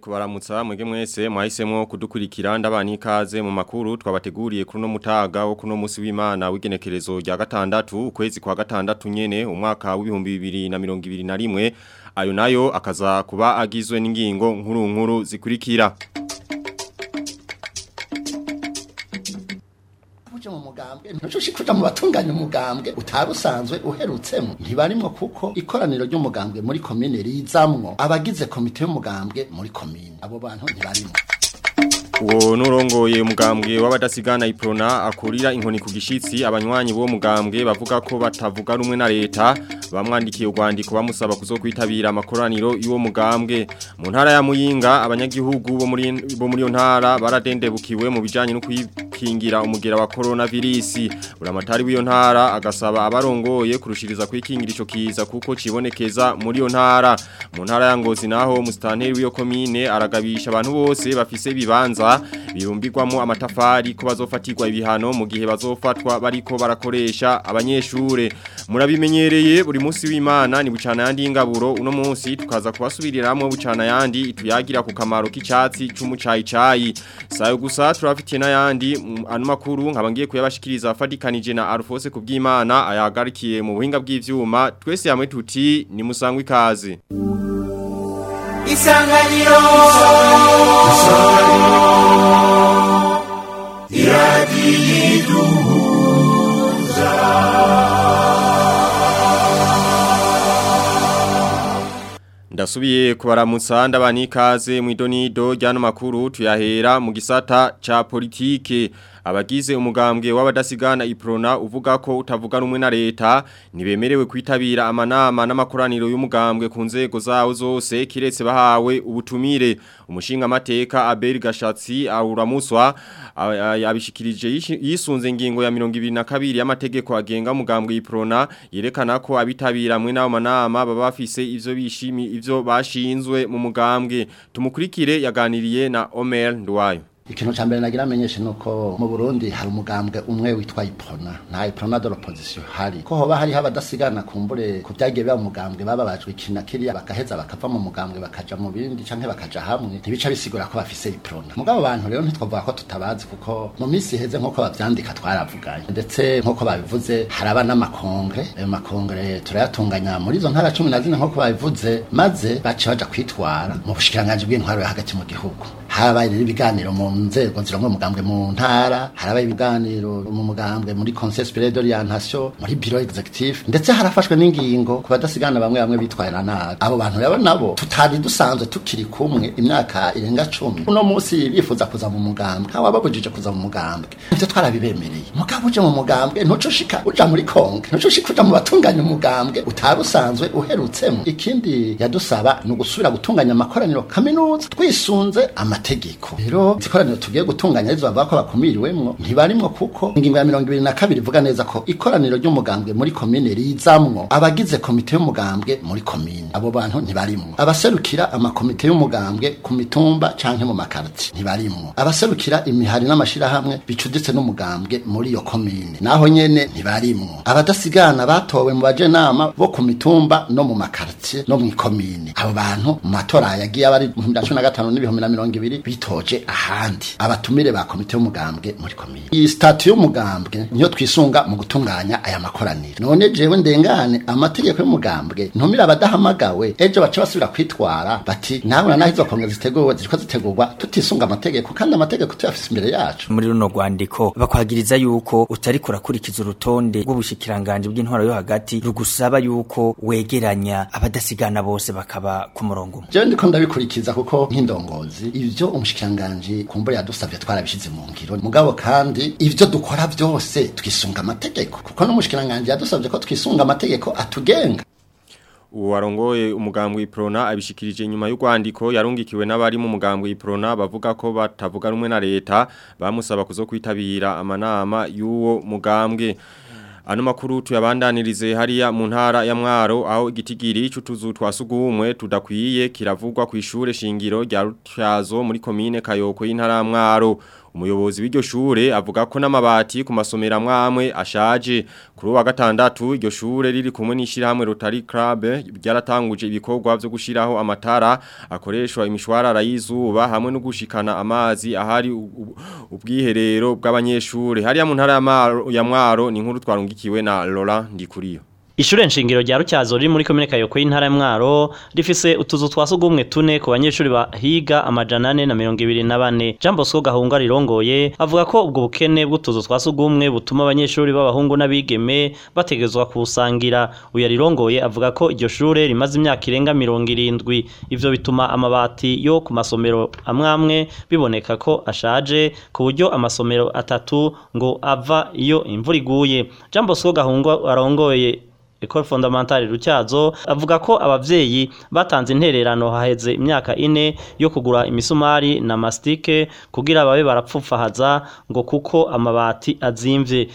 kubaramutsa mwege mwese mwahisemo kudukurikira ndabani kaze mu makuru twabateguriye kuri no mutaga wo kuno musi w'Imana w'igenekerezo rya gatandatu ukwezi kwa gatandatu nyene umwaka w'ibihumbi 2021 ayo nayo akaza kuba agizwe n'ingingo nkuru nkuru zikurikira Mucho mu burya mu batunganya umugambwe utarusanzwe uherutsemo ntibarimwo kuko ikoraniro ry'umugambwe muri komine rizamwo abagize komite y'umugambwe muri komine abo bantu ntibarimo uwo nurongoye umugambwe w'abadasigana iprona akurira inkoni ku gishitsi abanywanyi bo mugambwe bavuga ko batavuga rumwe na leta bamwandikiye urwandiko bamusaba kuzokwitabira amakoraniro y'uwo mugambwe mu ntara ya Muyinga abanyagihugu bo muri bo muri ntara baradendebukiwe mu bijanye no gukingira umugera wa coronavirus virusi uramatari w'iyo ntara agasaba abarongoye kurushiriza kwikingira ico kiza kuko kibonekeza muri iyo ntara mu ntara ya Ngozi naho mustanteri w'iyo commune aragabisha abantu bose bafise bibanza birumbirwamo amatafari ko bazofatirwa ibihano mu gihe bazofatwa bariko barakoresha abanyeshure murabimenyereye buri munsi w'Imana ni bucana yandi ingaburo uno munsi tukaza kubasubiriramo bucana yandi ituyagira ku kamaro k'icyatsi cy'umucayi cayi sayo gusa turafitiye n'ayandi Mm, ano nkaba ngiye kuyabashikiriza afatikanije na Alphonse kubwimana ayagarikiye mu buhinga bw'ivyuma twese yamwe tuti ni musangwe kaze Isanganiro Isanganiro Iradi yidu Ndasubiye kubaramutsa ndabani kaze do ryano makuru tuyahera mu gisata ca politike abagize umugambwe w'abadasigana iprona uvuga ko utavuga umwe na leta nibemerewe kwitabira amanama n'amakoraniro y'umugambwe ku nzego zawo zose kiretse bahawe ubutumire umushinga amateka Abel Gashatsi awuramuswa abishikirije yisunze ingingo ya 22 y'amategeko agenga umugambwe iprona yerekana ko abitabira mwe n'abo manama baba bafise ivyo bishimi ivyo bashinzwe mu mugambwe tumukurikire yaganiriye na Omer Ndwayo ikintu cya mbere nagira amenyeshe ni uko mu burundi hari umugambwe umwe witwa ipona nta ipona de l'opposition hari ko hoba hariho abadasigana kumbure ku byagiye biba umugambwe baba bajwe ikina kiriya bagaheza bakava mu mugambwe bakajya mu bindi canke bakaja hamwe ntibica bisigura ko bafise ipona mugabo abantu rero ntitwavuga ko tutabazi kuko mu minsi iheze nk'uko babyandika twaravuganye ndetse nk'uko babivuze haraba n'amakongre ayo makongre turayatunganya muri izo ntara cumi na zine nk'uko babivuze maze baca baja kwitwara mu bushikiranganji bw'intwaro hagati mu gihugu habaye ibiganiro mu nzego zirongo umugambwe mu ntara harabaye ibiganiro mu mugambwe muri conseil supérieur d'orientation muri bureau executif ndetse harafashwe n'ingingo ku badasigana bamwe bamwe bitwarira nabi abo bantu rero nabo tutari dusanzwe tukiri kumwe imyaka irenga cumi uno munsi bifuza kuza mu mugambwe wababujije kuza mu mugambwe ivyo twarabibemereye mugabo uje mu mugambwe ntuco shika uja muri konke ntuco shika uja mu batunganya umugambwe utarusanzwe uherutsemo ikindi yadusaba ni ugusubira gutunganya amakoraniro kaminuza twisunze amate mategeko rero ikoraniro tugiye gutunganya izo bavuga ko bakumiriwemo ntibarimwo kuko ingingo ya mirongo ibiri na kabiri ivuga neza ko ikoraniro ry'umugambwe muri komine rizamwo abagize komite y'umugambwe muri komine abo bantu ntibarimwo abaserukira amakomite y'umugambwe ku mitumba canke mu makarti ntibarimwo abaserukira imihari n'amashirahamwe bicuditse n'umugambwe muri iyo komine naho nyene ntibarimwo abadasigana batowe mu bajenama bo ku mitumba no mu makartie no mu ikomine abo bantu mu matora yagiye abari mu n'ibihumbi na mirongo ibiri bitoje ahandi abatumire ba komite y'umugambwe muri komite iyi statu y'umugambwe niyo twisunga mu gutunganya aya makoraniro none jewe ndengane amategeko y'umugambwe ntumire abadahamagawe ejo baca basubira kwitwara bati nawe naho izo kongere ziteguwe ziriko zitegurwa tutisunga amategeko kandi amategeko tuyafise imbere yacu muri runo rwandiko bakwagiriza yuko utari kurakurikiza urutonde rw'ubushikiranganje bw'intwaro yo hagati rugusaba yuko wegeranya abadasigana bose bakaba ku murongo jewe ndiko ndabikurikiza kuko nk'indongozi ivyo ibyo umushikiranganji kumbura yadusabye twarabishyize mu ngiro mugabo kandi ibyo dukora byose twisunga amategeko kuko n'umushikiranganji yadusabye ko twisunga amategeko atugenga warongoye umugambwe iprona abishikirije nyuma y'urwandiko yarungikiwe n'abari mu mugambwe iprona bavuga ko batavuga rumwe na leta bamusaba kuzo kwitabira amanama y'uwo mugambwe Ano makuru tuyabandanirize hariya mu ntara ya mwaro aho igitigiri chutuzu twasugumwe tudakwiye kiravugwa kilavugwa kuhishure shingiro rya Rutyazo muri Kayoko y'intara ya mwaro umuyobozi w'iryo shure avuga ko n'amabati ku masomero amwe ashaje kuri wa gatandatu iryo shure riri kumwe n'ishyirahamwe Rotary Club byaratanguje ibikorwa byo gushiraho amatara akoreshwa imishwara y'izuba hamwe no gushikana amazi ahari ubwiherero bw'abanyeshure hariya mu ntara ya Mwaro ni inkuru twarungikiwe na Laurent Ndikuriyo Ishure nshingiro rya Rutyazo riri muri komine Kayoko y'intara ya Mwaro rifise utuzu twa sugumwe tune ku banyeshuri bahiga amajana ane na mirongo ibiri na bane. Jean Bosco Gahunga rirongoye avuga ko ubwo bukene bw'utuzu twa sugumwe butuma abanyeshuri b'abahungu n'abigeme bategezwa kusangira. Uyu rirongoye avuga ko iryo shure rimaze imyaka irenga mirongo irindwi. Ivyo bituma amabati yo ku masomero amwamwe biboneka ko ashaje ku buryo amasomero atatu ngo ava iyo imvura iguye. Jean Bosco Gahunga arongoye ecole fondamentale rucyazo avuga ko ababyeyi batanze intererano haheze imyaka ine yo kugura imisumari na masitike kugira babe barapfufahaza ngo kuko amabati azimvye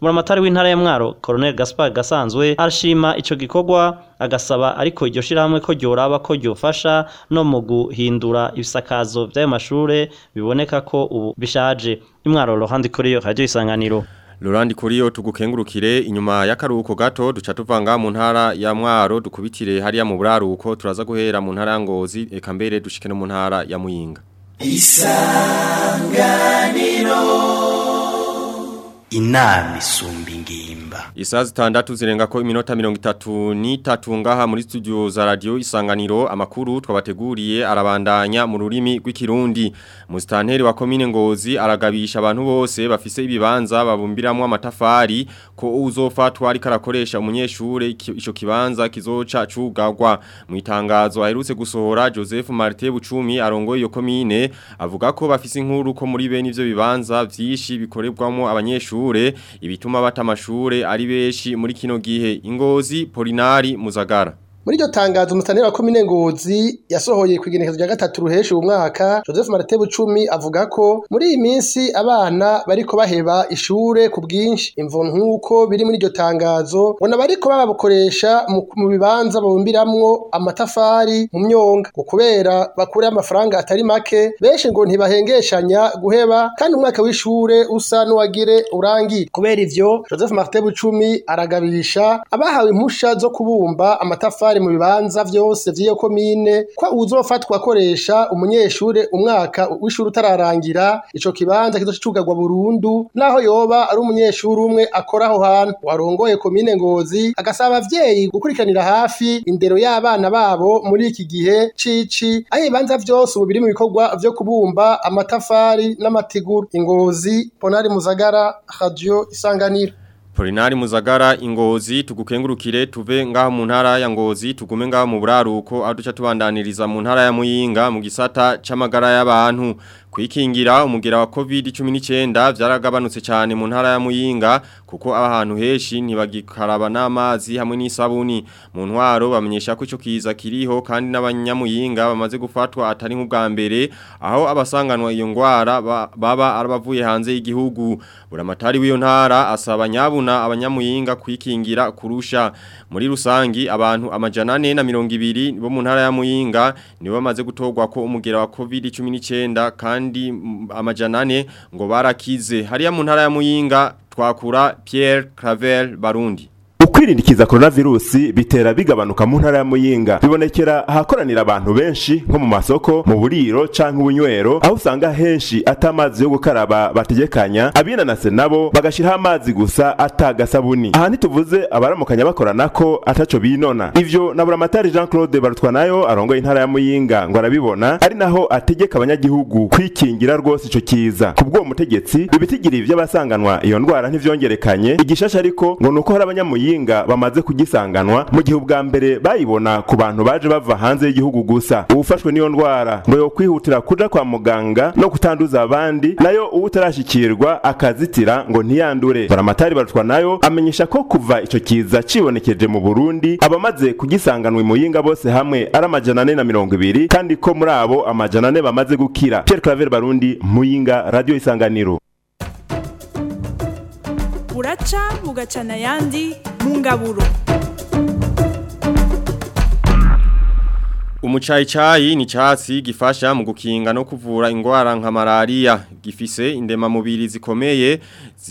muramatari w'intara ya Mwaro Colonel Gaspar Gasanzwe arashima icyo gikorwa agasaba ariko iryo shyirahamwe ko ryoraba ko ryofasha no mu guhindura ibisakazo by'ayo mashuri biboneka ko ubu bishaje imwaro Laurent Kuriyo Radio Isanganiro Laurent Kuriyo tugukengurukire inyuma y'akaruhuko gato duca tuvanga mu ntara ya Mwaro dukubitire hariya mu buraruko turaza guhera mu ntara ngozi eka mbere dushike mu ntara ya Muyinga. Isangani inama isumba ingimba isaha zitandatu zirenga ko iminota mirongo itatu n'itatu ngaha muri studio za radio isanganiro amakuru twabateguriye arabandanya mu rurimi rw'ikirundi musitanteri wa komine ngozi aragabisha abantu bose bafise ibibanza babumbiramo amatafari ko uzofatwa ariko karakoresha umunyeshuri icyo kibanza kizoca cyugarwa mu itangazo aherutse gusohora joseph marite bucumi arongoye iyo komine avuga ko bafise inkuru ko muri bene ibyo bibanza byinshi bikorerwamo abanyeshuri mashure ibituma bata amashure ari benshi muri kino gihe ingozi polinari muzagara muri iryo tangazo umusaneri wa komine Ngozi yasohoye ku igenekezo rya gatatu ruheshi uyu mwaka Joseph Marate Bucumi avuga ko muri iyi minsi abana bariko baheba ishure ku bwinshi imvo nk'uko biri muri iryo tangazo bona bariko bababukoresha mu bibanza babumbiramwo amatafari mu myonga ngo kubera bakure amafaranga atari make benshi ngo ntibahengeshanya guheba kandi umwaka w'ishure usa n'uwagire urangi kubera ivyo Joseph Marate Bucumi aragabisha abahawe impusha zo kubumba amatafari abari mu bibanza byose by'iyo komine ko uzofatwa akoresha umunyeshure umwaka w'ishuri utararangira ico kibanza kizoca cugarwa burundu naho yoba ari umunyeshuri umwe akora aho hantu warongoye komine ngozi agasaba abavyeyi gukurikiranira hafi indero y'abana babo muri iki gihe cici aho ibibanza vyose ubu biri mu bikorwa vyo kubumba amatafari n'amatiguru ingozi ponari muzagara radio isanganiro polinari muzagara ingozi tugukengurukire tuve nga mu ntara ya ngozi tugume ngaha mu buraruko aho duca tubandaniriza mu ntara ya muyinga mu gisata c'amagara y'abantu kwikingira umugera wa covid 19 byaragabanutse cyane mu ntara ya Muyinga kuko abahantu heshi ntibagikaraba n'amazi hamwe n'isabuni mu ntwaro bamenyesha ko ico kiza kiriho kandi n'abanyamuyinga bamaze gufatwa atari nk'ubwa mbere aho abasanganwa iyo ngwara baba arabavuye hanze y'igihugu buramatari w'iyo ntara asaba nyabuna abanyamuyinga kwikingira kurusha muri rusangi abantu amajana 4 na 200 bo mu ntara ya Muyinga ni bamaze gutogwa ko umugera wa covid 19 kandi abandi amajana ngo barakize hariya mu ntara ya muyinga twakura Pierre Clavel Barundi kwirindikiza korona virusi bitera bigabanuka mu ntara ya muyinga bibonekera ahakoranira abantu benshi nko mu masoko mu buriro cyangwa ubunywero aho usanga henshi atamazi yo gukaraba bategekanya abinanase nabo bagashyiraho amazi gusa atagasabuni aha ntituvuze abaramukanya bakorana ko ataco binona ivyo na buramatari Jean Claude nayo arongoye intara ya Muyinga ngo arabibona ari naho ategeka abanyagihugu kwikingira rwose ico kiza kubwo mutegetsi bibitigiri ivy'abasanganwa iyo ndwara ntivyongerekanye igishasha ariko ngo uko hari abanyamuyinga inkunga bamaze kugisanganwa mu gihe ubwa mbere bayibona ku bantu baje bava hanze y'igihugu gusa uwufashwe n'iyo ndwara ngo yo kwihutira kuja kwa muganga no kutanduza abandi nayo uwo utarashyikirwa akazitira ngo ntiyandure baramatari barutwa nayo amenyesha ko kuva icyo kiza cibonekeje mu Burundi abamaze kugisanganwa muyinga bose hamwe ari amajana ane na mirongo ibiri kandi ko muri abo amajana ane bamaze gukira Pierre Claver Barundi Muyinga Radio Isanganiro buraca mugacana ayandi mungaburo umucayicayi ni chaasi gifasha mu gukinga no kuvura indwara nka malariya gifise indemamubiri zikomeye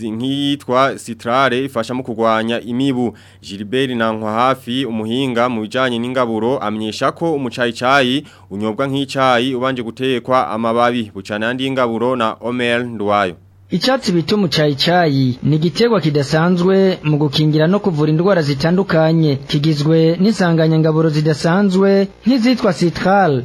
nk'iyitwa sitarare ifasha mu kurwanya imibu Gilbert nankwa hafi umuhinga mu bijyanye n'ingaburo amyesha ko umucayicayi unyobwa nk'icyayi ubanje gutekwa amababi bucana n'andi y'ingaburo na omeri nduwayo Icyatsi bita umucyayicayi ni igiterwa kidasanzwe mu gukingira no kuvura indwara zitandukanye kigizwe n'insanganyangaburo zidasanzwe nk'izitwa citral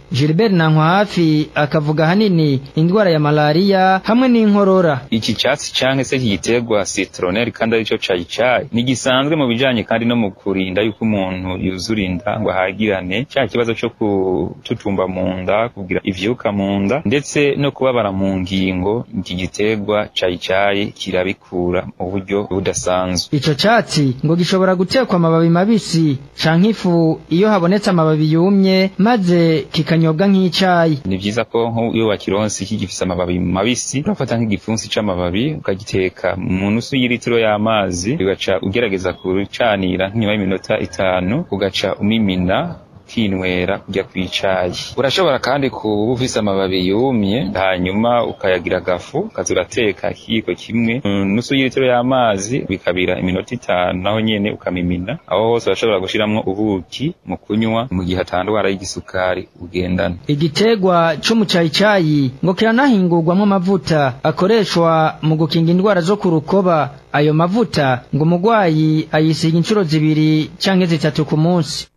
Gilbert Nankwahafi akavuga ahanini indwara ya malariya hamwe n'inkorora iki cyatsi cyangwa se iki giterwa citronelle kandi aricyo cayi cayi ni gisanzwe mu bijyanye kandi no mu kurinda yuko umuntu yuzura inda ngo ahagirane cya kibazo cyo kututumba mu nda kugira ivyuka mu nda ndetse no kubabara mu ngingo iki giterwa cayi cayi kirabikura mu buryo budasanzwe icyo catsi ngo gishobora gutekwa amababi mabisi canke ifu iyo habonetse amababi yumye maze kikanyobwa nk'icayi ni byiza ko nk'iyo wakironse kigifise amababi mabisi gufata nk'igipfunsi c'amababi ukagiteka mu nusu y'ilitiro y'amazi ugaca ugerageza kucanira nyuma y'iminota itanu ugaca umimina kwinywera kujya ku icayi urashobora kandi kuba ufise amababi yumye hanyuma ukayagira agafu ukaza urateka ikiyiko kimwe nusu y'ilitiro y'amazi bikabira iminota itanu naho nyene ukamimina aho hose urashobora gushyiramo ubuki mu kunywa mu gihe atandwara y'igisukari ugendana igiterwa c'umucayicayi ngo kiranahingurwamwo amavuta akoreshwa mu gukinga indwara zo ku rukoba ayo mavuta ngo umurwayi ayisiga inshuro zibiri cyangwa zitatu ku munsi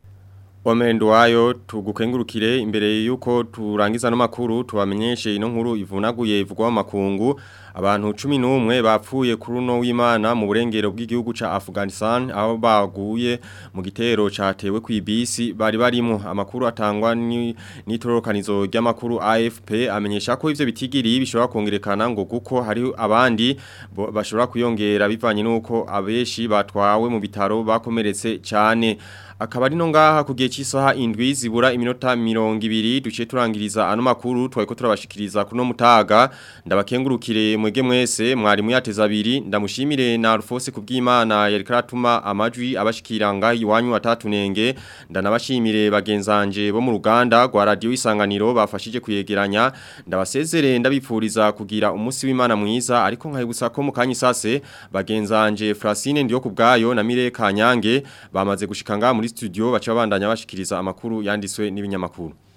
Wamendo wayo tugukengurukire imbere yuko turangiza no makuru tubamenyeshe ino nkuru ivunaguye ivugwa makungu abantu 11 bapfuye kuri uno w'Imana mu burengero bw'igihugu ca Afghanistan aho baguye mu gitero catewe ku ibisi bari barimo amakuru atangwa ni nitorokanizo ry'amakuru AFP amenyesha ko ivyo bitigiri bishobora kongerekana ngo guko hari abandi bashobora kuyongera bivanye nuko abeshi batwawe mu bitaro bakomeretse cyane akaba ari no ngaha ku cy'isaha indwi zibura iminota mirongo ibiri duciye turangiriza ano makuru twari turabashikiriza kuno mutaga ndabakengurukire mwege mwese mwarimu yateza abiri ndamushimire na rufose ku bw'imana yari karatuma amajwi abashikiranga iwanyu iwanyu atatunenge ndanabashimire bagenzanje bo mu ruganda gwa radiyo isanganiro bafashije kuyegeranya ndabasezere ndabipfuriza kugira umunsi w'imana mwiza ariko nkayibutsa ko mu kanya bagenzanje Francine ndiyo kubgayo na Mire Kanyange bamaze gushika muri studio bacha babandanya bashikiriza amakuru yandiswe n'ibinyamakuru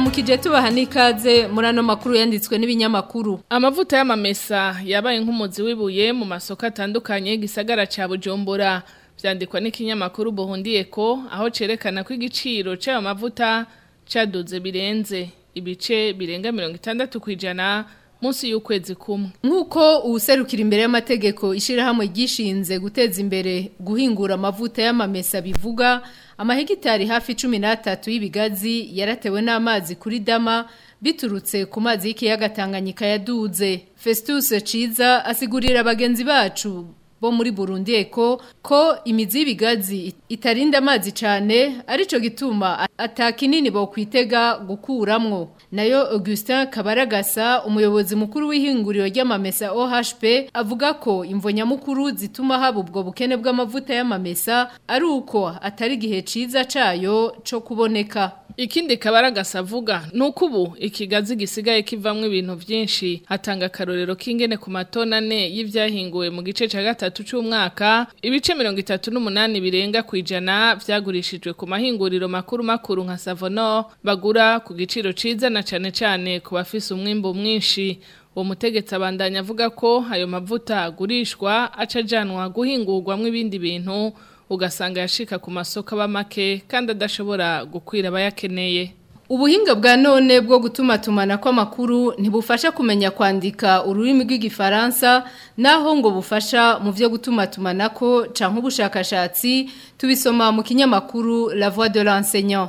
mukije tubaha n'ikaze muri ano makuru yanditswe n'ibinyamakuru amavuta y'amamesa yabaye nk'umuzi w'ibuye mu masoko atandukanye gisagara cya bujumbura byandikwa n'ikinyamakuru buhundiye ko aho cerekana ko igiciro cy'ayo mavuta cyaduze birenze ibice birenga mirongo itandatu ku ijana munsi y'ukwezi kumwe nk'uko uwuserukira imbere y'amategeko ishyirahamwe ryishinze guteza imbere guhingura amavuta y'amamesa bivuga amahegitari hafi cumi n'atatu y'ibigazi yaratewe n'amazi kuri dama biturutse ku mazi y'ikiyaga Tanganyika yaduze Festus Ciza asigurira bagenzi bacu bo muri Burundi eko ko imizi y'ibigazi itarinda amazi cyane arico gituma atakinini bokwitega gukuramwo nayo Augustin Kabaragasa umuyobozi mukuru w'ihinguriro ry'amamesa OHP avuga ko imvo nyamukuru zituma haba ubwo bukene bw'amavuta y'amamesa ari uko atari gihe ciza cayo co kuboneka Ikindi kabaragasa avuga nuko ubu ikigazi gisigaye kivamwe ibintu byinshi atanga karorero k'ingene ku matona ane y'ibyahinguwe mu gice cya gatatu gatatu cy'umwaka ibice mirongo itatu n'umunani birenga ku ijana byagurishijwe ku mahinguriro makuru makuru nka savono bagura ku giciro cyiza na cyane cyane ku bafise umwimbo mwinshi uwo mutegetsi abandanya avuga ko ayo mavuta agurishwa acajyanwa guhingurwamo ibindi bintu ugasanga yashika ku masoko aba make kandi adashobora gukwira abayakeneye ubuhinga bwa none bwo gutuma tumana gutumatumana kw'amakuru ntibufasha kumenya kwandika ururimi rw'igifaransa naho ngo bufasha mu byo gutumatumana ko cyangwa ubushakashatsi tubisoma mu kinyamakuru la voix de l'enseignant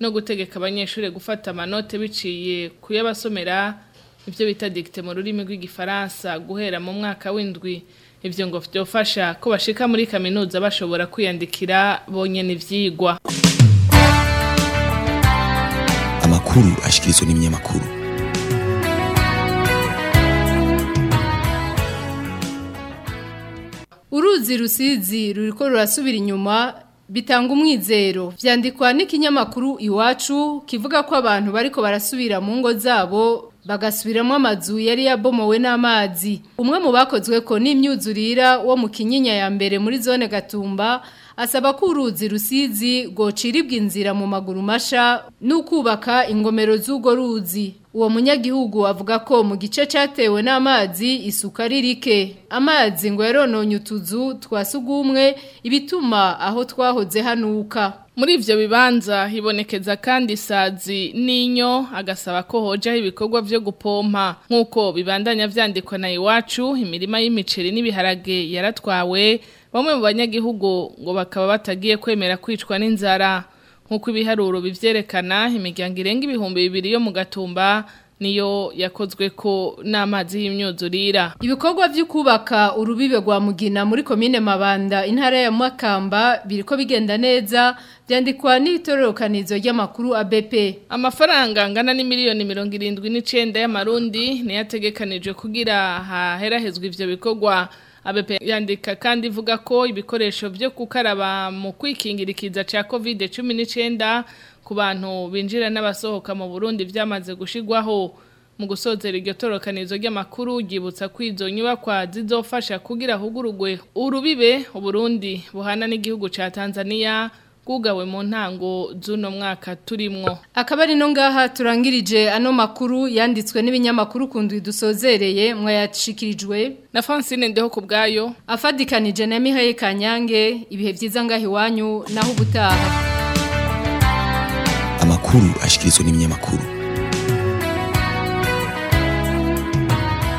no gutegeka abanyeshuri gufata amanote biciye kuyabasomera ibyo bita dikite mu rurimi rw'igifaransa guhera mu mwaka w'indwi ivyo ngo vyofasha ko bashika muri kaminuza bashobora kwiyandikira bonye’ ivyigwa amakuru ashikirizwa n'ibinyamakuru uruzi rusizi ruriko rurasubira inyuma bitanga umwizero vyandikwa n'ikinyamakuru iwacu kivuga ko abantu bariko barasubira mu ngo zabo bagasubiramo amazu yari yabomowe n'amazi umwe mu bakozwe ko n'imyuzurira wo mu kinyinya ya mbere muri zone gatumba asaba ko uruzi rusizi rwociribwa inzira mu maguru masha n'ukubaka ingomero z'urwo ruzi uwo munyagihugu avuga ko mu gice cyatewe n'amazi isuka ririke amazi ngo yarononye utuzu twa sugumwe ibituma aho twahoze hanuka muri ibyo bibanza hibonekeza kandi sazi n'inyo agasaba ko hojyaho ibikorwa byo gupompa nk'uko bibandanya byandikwa na iwacu imirima y'imiceri n'ibiharage yaratwawe bamwe mu banyagihugu ngo bakaba batagiye kwemera kwicwa n'inzara nk'uko ibiharuro bibyerekana imiryango irenga ibihumbi bibiri yo mu gatumba niyo yakozwe ko n'amazi y'imyuzurira ibikorwa byo kubaka urubibe rwa mugina muri komine mabanda intara ya makamba biriko bigenda neza byandikwa n'itororokanizo ry'amakuru ABP amafaranga angana ni miliyoni 79 y'amarundi niyategekanije kugira haherahezwa ivyo bikorwa ABP yandika kandi ivuga ko ibikoresho byo kukaraba mu kwikingira ikiza cya covid 19 ku bantu binjira n'abasohoka mu Burundi byamaze gushigwaho mu gusozera iryo torokanizo ry'amakuru ryibutsa ko izo nyubakwa zizofasha kugira hugurugwe urubibe Uburundi buhana n'igihugu ca Tanzania bwugawe mu ntango z'uno mwaka turimwo akaba ari no ngaha turangirije ano makuru yanditswe n'ibinyamakuru kundwi dusozereye mwayacishikirijwe na Francine ndeho ku bwayo afadikanije na Mihaye Kanyange ibihe byiza ngahe wanyu naho ubutaha amakuru ashikirizwa n'ibinyamakuru